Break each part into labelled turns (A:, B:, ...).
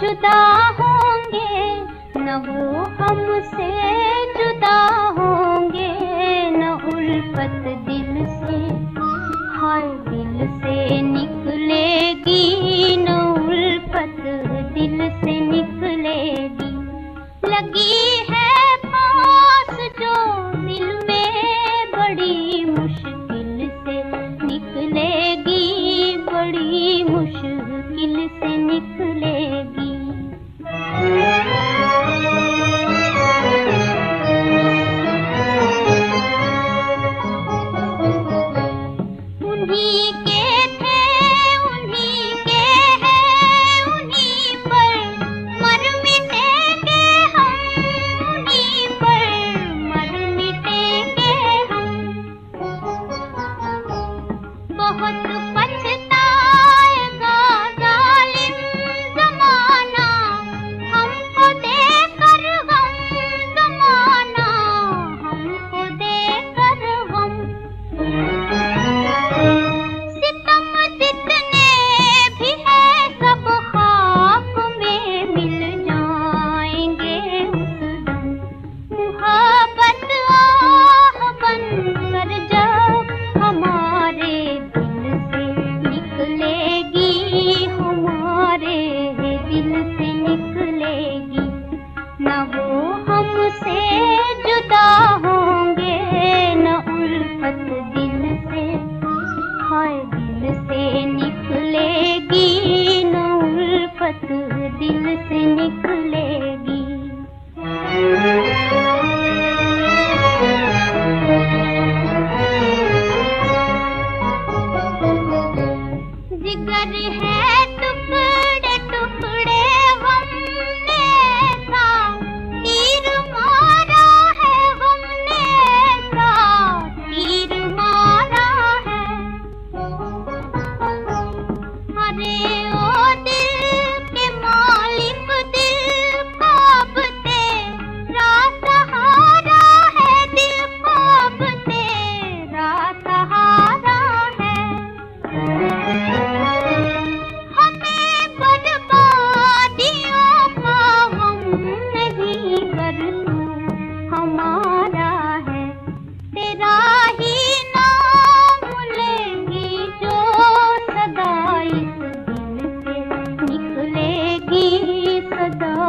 A: जुदा होंगे, न वो हमसे जुदा होंगे, न उल्फत दिल से, हर दिल से निकलेगी, न उल्फत दिल से निकलेगी। लगी दिल से निकलेगी नूर नौल्फत दिल से निकलेगी। there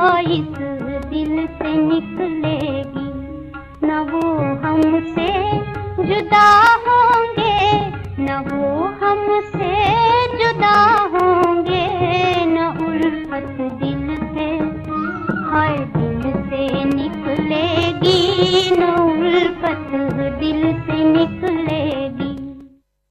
A: इस दिल से निकलेगी। ना वो हम